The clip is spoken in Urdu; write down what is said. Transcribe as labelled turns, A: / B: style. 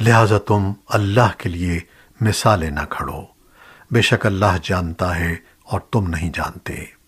A: لہذا تم اللہ کے لیے مثالیں نہ کھڑو۔ بے شک اللہ جانتا ہے اور تم نہیں جانتے۔